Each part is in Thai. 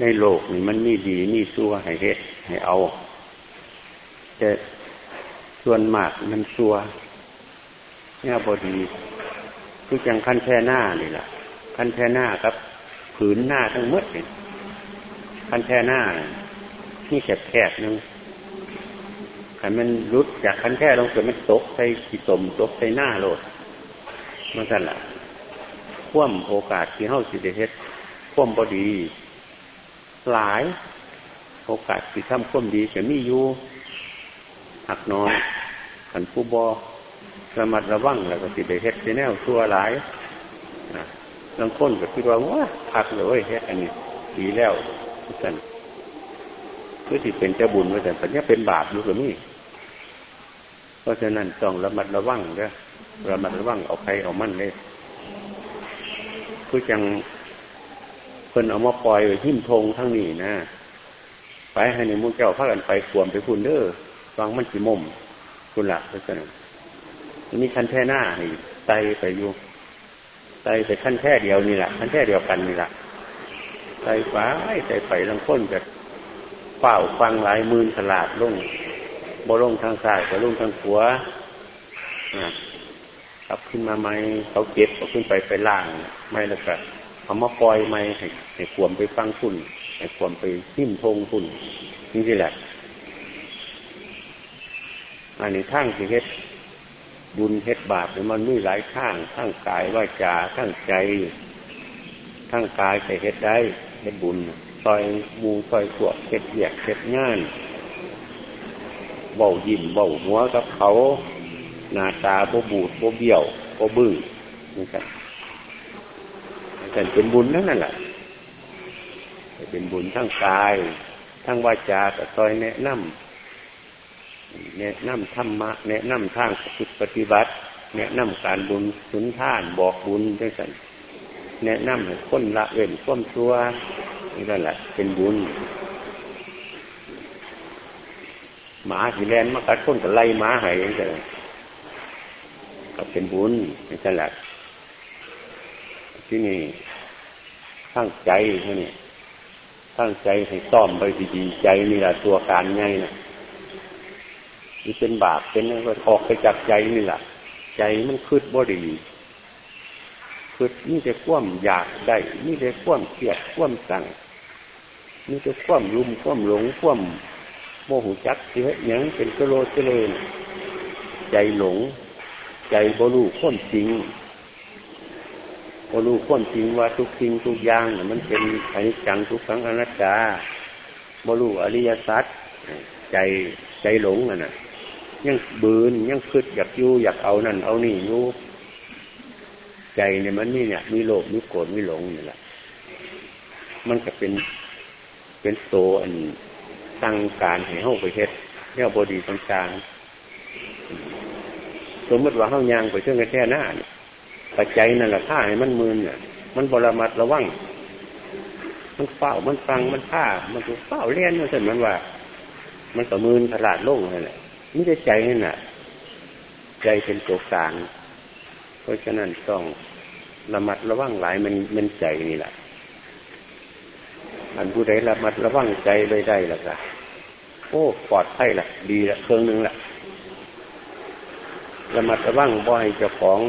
ในโลกนี่มันมีดีมีซัวให้เฮ็ดให้เอา แต่ส่วนมากมันซัวเนี่ยบอดีคือจังขั้นแท่หน้านี่แหละขั้นแท่หน้าครับ ผืนหน้าทั้งหมดเนี่ยขั้นแท่หน้านี่แคบแคบนึงขันมันรุดจากขั้นแท่ลงเกิดมันตกใส่ขีตมตกใส่หน้าโลดมันกันละคว่ำโอกาสที่เฮ้าสิเดเฮ็ดคว่ำบอดี หลาย โอกาสที่ทำคว่ำดีจะมีอยู่หักน้อยขันผู้บอระมัดระวังแล้วก็สิเดเฮ็ดสิแนวชั่วหลายบางคนก็คิดว่าว้าพักเลยเฮ็ดอันนี้ดีแล้วสั่นคือที่เป็นเจ้าบุญว่าแต่ปัญญาเป็นบาปอยู่กับนี่เพราะฉะนั้นต้องระมัดระวังเด้อระมัดระวังเอาใครเอามั่นเลยคือจัง พิ่นเอามาปล่อยไว้หิ้มทงทั้งนี้นะไปให้ในมุ้งเจ้าพากันไปขวมไปคุณเด้อฟังมันสิมุมคุณละเพราะฉะนั้นมีคันแท่หน้าให้ไตไปอยู่ไตไปขั้นแท่เดียวนี่แหละขั้นแท่เดียวกันนี่แหละไตฟ้าไตไปลังค้นจะเฝ้าฟังหลายมื่นสลาดลงบลงทางซ้ายก็ลงทางขวากลับขึ้นมาไหมเขาเก็บเอาขึ้นไปไปล่าง ไม่ล้วก็ เอามาปล่อยไม่ให้ให้ขวมไปฟังฝุ่นให้ขวมไปทิ่มทงฝุ่นนี่สิแหละ อันนี้ทั้งสิเฮ็ดบุญเฮ็ดบาปเนี่ยมันมีหลายข้างทั้งกายว่าจาทั้งใจทั้งกายไปเฮ็ดได้เฮ็ดบุญซอยมูซอยขวบเฮ็ดเหยียกเฮ็ดงานเบายิ้มเบาหัวกับเขาหน้าตาโบบูดโบเบี้ยวโบบื้อนี่ครับ แต่เป็นบุญนั่นแหละเป็นบุญทั้งกาย ทั้งวาจาแต่ซอยแนะนำแนะนำธรรมะ แนะนำทางปฏิบัติ แนะนำการบุญสุนทานบอกบุญด้วยกันแนะนำให้คนละเว้นข้อมตัวนี่ก็แหละ เป็นบุญ หมาสีแลนมากัดคนกับไล่หมาหายอย่งก็เป็นบุญนี่ก็แหละที่นี่ ตั้งใจนี่ตั้งใจให้ต้อมไปดีๆใจนี่แหละตัวการไงนะนี่เป็นบาปเป็นอะไรออกไปจากใจนี่แหละใจมันคืดบ่ดีคือนี่จะคว่ำอยากได้นี่จะคว่ำเกลียดคว่ำสั่งนี่จะคว่ำลุมคว่ำหลงคว่ำโมโหจักเสียยังเป็นกโลเจริญใจหลง ใจบรูข้นจริง บรูข้นจริงว่าทุกสิ่งทุกอย่างมันเป็นอนิจจังทุกขังอนัตตาบรูอริยสัจใจใจหลงอะนะยังบืนยังคืดอยากยู่อยากเอานั่น เอานี่ยู่ใจเนี่ยมันนี่เนี่ย มีโลภมีโกรธมีหลงนี่แหละมันก็เป็นเป็นโซอันตั้งการให้เข้าไปเฮ็ดเนี่ยบดีต่างๆสมมติว่าเข้ายางไปเชื่องแค่หน้าเนี่ย ปัจจัยนั่นแหละท่าให้มันมืนเนี่ยมันบรมัดระวังมันเฝ้ามันฟังมันท่ามันถูกเฝ้าเลี้ยนมันเสร็จมันว่า มันก็มืนตลาดโล่งนั่นแหละไม่ได้ใจนั่นแหละใจเป็นตัวกลางเพราะฉะนั้นต้องระมัดระวังหลายมันมันใจนี่แหละอันผู้ใดระมัดระวังใจไปได้ละก็โอ้ปลอดภัยละดีละเครื่องนึงละระมัดระวังบ่อยเจ้าของ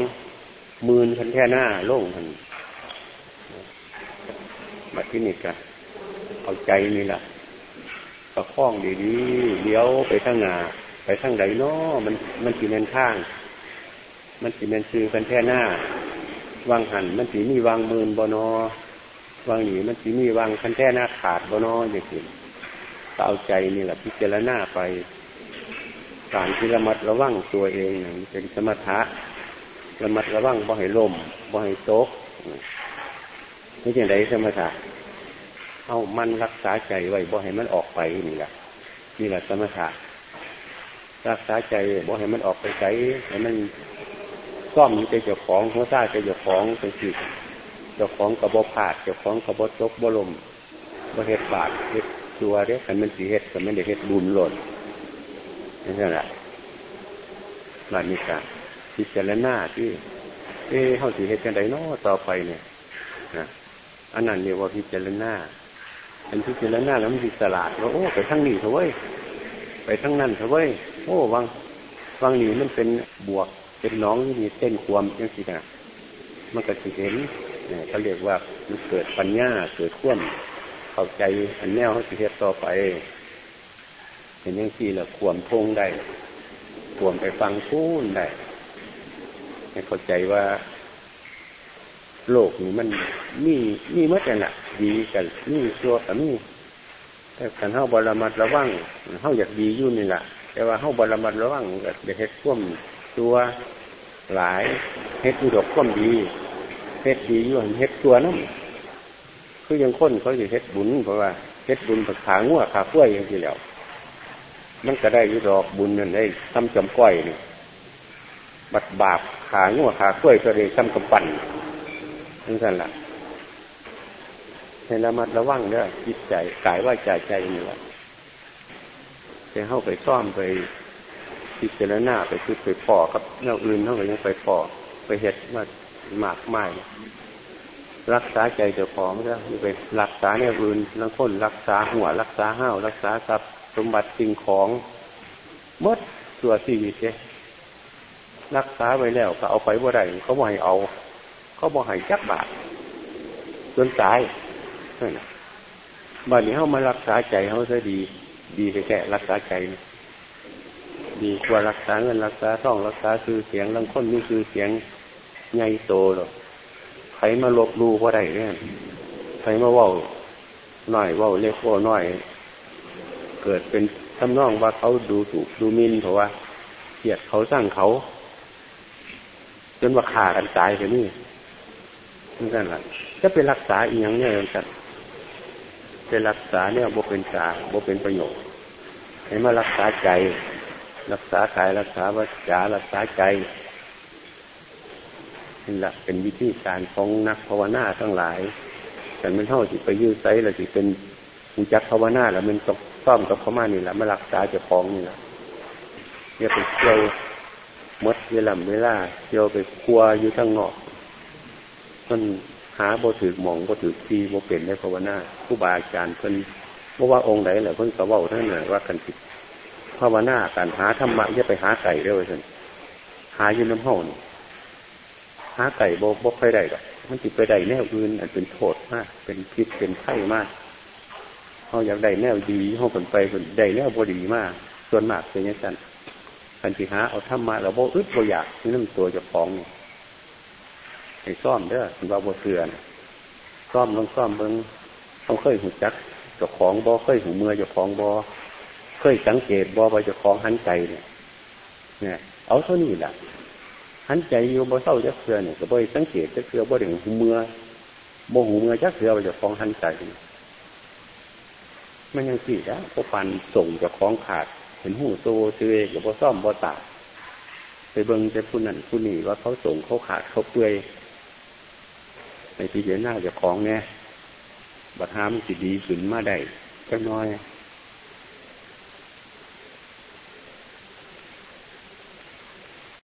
มื่นคันแค่หน้าโล่งทันมาที่นี่กันเอาใจนี่แหละประคองดีๆเลี้ยวไปข้างหน้าไปข้างใดนาะมันมันจีเมนข้าง มันจีเมนซื้อกันแค่หน้าวางหันมันสีมีวางมืนบนอวางหนีมันสีมีวางคันแท่หน้าขาดบนออย่างนี้เอาใจนี่แหละพิจารณาไปการที่ระมัดระวังตัวเองเป็นสมถะ ระมัดระวังบ่ให้ลมบ่ให้โต๊กนี่อย่างไรสมถะเอามันรักษาใจไว้บ่ให้มันออกไปนี่แหละนี่แหละสมถะรักษาใจบ่ให้มันออกไปไกลให้มันซ่อมใจเจ้าของหัวใจเจ้าของเป็นสิเจ้าของกระบอกผาดเจ้าของกระบอกจกบลมบ่เฮ็ดบาดเฮ็ดตัวเด้ขันมันสีเฮ็ดขันมันได้เฮ็ดบุญหล่นนี่แหละบาดนี้ค่ะ พิจารณาที่เอ้เข้าสีเฮ็ดกันไดนาะต่อไปเนี่ยนะอันนั้นเรียกว่าพิจารณาอันที่เจริญหน้าแล้วมันสิสลาดว่าโอ้ไปทั้งนี้เถอะเว้ยไปทั้งนั้นเถอะเว้ยโอ้วังวังนี้มันเป็นบวกเป็นน้องที่มีเต้นความยังสินะมันก็สิเห็นเนี่ยเขาเรียกว่ามันเกิดปัญญาเกิดข่วมเข้าใจอันแนวเขาสิเฮ็ดต่อไปเห็นยังสี่ละควมทงได้ควมไปฟังพูนได้ ให้เข้าใจว่า โลกนี้มันมีมีเมื่อไหร่ดีกันมีชั่วกับมีแต่การเข้าบรมัดระวังเข้าอยากดีอยู่นี่แหละแต่ว่าเข้าบรมัดระวังก็จะเฮ็ดข่วมตัวหลายเฮ็ดอุดกข่วมดีเฮ็ดดีอยู่เฮ็ดตัวน้ำคือยังคนเขาจะเฮ็ดบุญเพราะว่าเฮ็ดบุญผักขางัวขาคุ้ยอย่างที่แล้วมันก็ได้ยุดอกบุญนั่นได้ทำจำก้อยนี่บัดบาป ขางัวขาคุ้ยก็ได้ำกำปั่นนั่นสั่นละให้ระมัดระวังเด้อจิตใจกายว่าใจใจนี่แหละจะเข้าไปซ่อมไปพิจารณาไปคือไปปอครับเรื่องอื่นเท่ากับยังไปปอไปเห็ดมามากไม่รักษาใจเจ้าของก็ไปรักษาเนี่ยอื่นลังคนรักษาหัวรักษาห้าวรักษาทรัพย์สมบัติสิ่งของมดตัวชีวิตเนี่ย รักษาไว้แล้วก็เอาไปว่าไรเขาบอกให้เอา เขาบอกให้จักบาทจนตายบัดนี้เขามารักษาใจเขาซะดี ดีแค่รักษาใจ ดีกว่ารักษาเงินรักษาท่องรักษาคือเสียงลังค้นนี่คือเสียงใหญ่โตหรอกใครมาลบลู่ว่าไรเนี่ยใครมาว่าหน่อยว่าเล็กว่าน้อย เกิดเป็นทำนองว่าเขาดูถูกดูมินเพราะว่าเกียดเขาสร้างเขา จนว่าขากันตายไปนี่นั่นแหละจะเป็นรักษาอีกอย่างเนี่ยกันเป็นรักษาเนี่ยบ่เป็นสาบ่เป็นประโยชน์ให้มารักษาใจ รักษากายรักษาวาจารักษาใจนี่แหละเป็นวิธีการของนักภาวนาทั้งหลายแต่มันเท่าที่ไปยืดไซแล้วที่เป็นมุจักภาวนาแล้วมันตกซ่อมกับพม่านี่แหละมารักษาเจ้าของนี่แหละเนี่ยไปเที่ยว มดเวลาเวลาเที่ยวไปครัวอยู่ทั้งนอกมันหาบ่ถือหมองบ่ถือทีบ่เป็นได้ภาวนาผู้บาอาจารย์เพิ่นบ่ว่าองค์ไหนแหละเพิ่นก็เว้าท่านน่ะว่ากันผิดภาวนาการหาธรรมะอย่าไปหาไก่เด้อเพิ่นหาอยู่น้ำห้องหาไก่บ่บ่ค่อยได้ดอกมันติดไปได้แนวอื่นอันเป็นโทษมาก เป็นพิษเป็นไข้มากเขาอยากได้แนวดีเขาผลไปผลได้แนวบดีมาก ส่วนมากเป็นอย่างนั้น กันที่หาเอาธรรมะเราบ่อึดบ่อยากนี่นั่นตัวจะฟ้องนี่ให้ซ่อมเด้อถึงว่าบ่เสือนซ่อมต้องซ่อมเบิ้งต้องเคยหูจักจะของบ่เคยหูเมื่อจะของบ่เคยสังเกตบ่ว่าจะของหันใจเนี่ยเนี่ยเอาเท่านี้แหละหันใจอยู่บ่เศร้าจักเสือเนี่ยก็บ่สังเกตจักเสือบ่ถึงหูเมื่อบ่หูเมื่อจักเสือว่าจะของหันใจมันยังสี่แล้วพอฟันส่งจะคล้องขาด เห็นหูโตเตยกับบ่ซ่อมบ่ตาไปเบิ่งจะผู้นั้นผู้นี้ว่าเขาส่งเขาขาดเขาเปื่อยในที่เดียหน้าจะของเนี่ยบัดห้ามสิดีขึ้นมาได้ก็น้อย